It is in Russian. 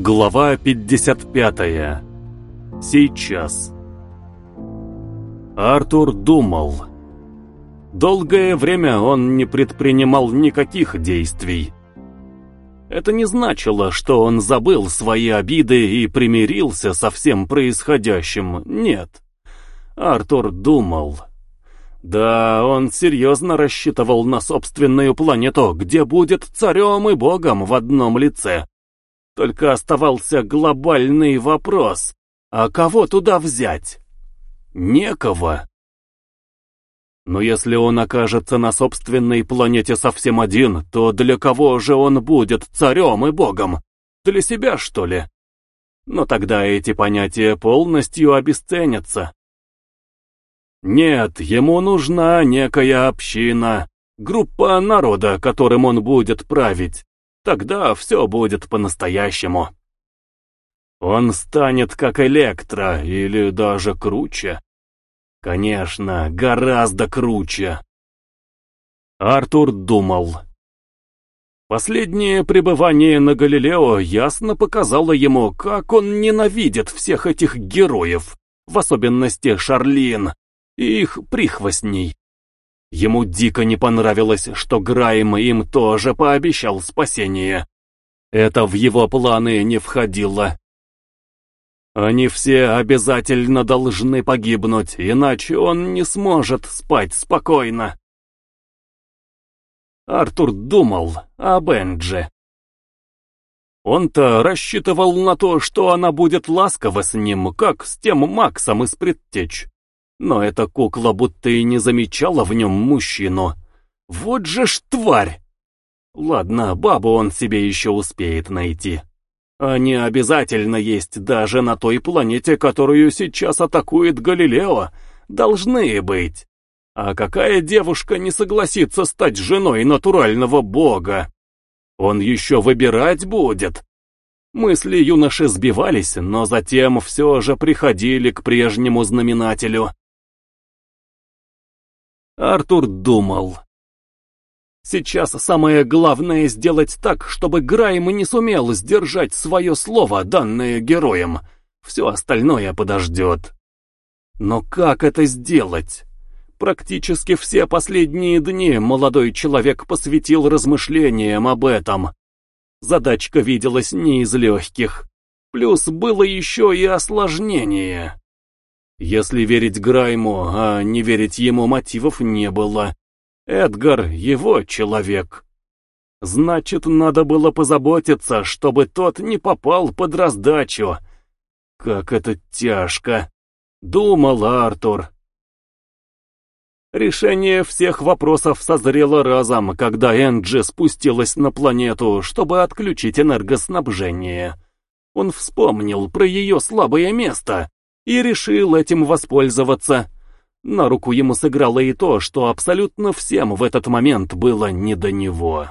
Глава 55. Сейчас. Артур думал. Долгое время он не предпринимал никаких действий. Это не значило, что он забыл свои обиды и примирился со всем происходящим. Нет. Артур думал. Да, он серьезно рассчитывал на собственную планету, где будет царем и богом в одном лице. Только оставался глобальный вопрос, а кого туда взять? Некого. Но если он окажется на собственной планете совсем один, то для кого же он будет царем и богом? Для себя, что ли? Но тогда эти понятия полностью обесценятся. Нет, ему нужна некая община, группа народа, которым он будет править. Тогда все будет по-настоящему. Он станет как Электро, или даже круче. Конечно, гораздо круче. Артур думал. Последнее пребывание на Галилео ясно показало ему, как он ненавидит всех этих героев, в особенности Шарлин и их прихвостней. Ему дико не понравилось, что Грайм им тоже пообещал спасение. Это в его планы не входило. Они все обязательно должны погибнуть, иначе он не сможет спать спокойно. Артур думал о Бенджи. Он-то рассчитывал на то, что она будет ласкова с ним, как с тем Максом из предтеч. Но эта кукла будто и не замечала в нем мужчину. Вот же ж тварь! Ладно, бабу он себе еще успеет найти. Они обязательно есть даже на той планете, которую сейчас атакует Галилео. Должны быть. А какая девушка не согласится стать женой натурального бога? Он еще выбирать будет. Мысли юноши сбивались, но затем все же приходили к прежнему знаменателю. Артур думал. Сейчас самое главное сделать так, чтобы Грайм не сумел сдержать свое слово, данное героем. Все остальное подождет. Но как это сделать? Практически все последние дни молодой человек посвятил размышлениям об этом. Задачка виделась не из легких. Плюс было еще и осложнение. Если верить Грайму, а не верить ему мотивов не было. Эдгар — его человек. Значит, надо было позаботиться, чтобы тот не попал под раздачу. Как это тяжко, думал Артур. Решение всех вопросов созрело разом, когда Энджи спустилась на планету, чтобы отключить энергоснабжение. Он вспомнил про ее слабое место и решил этим воспользоваться. На руку ему сыграло и то, что абсолютно всем в этот момент было не до него.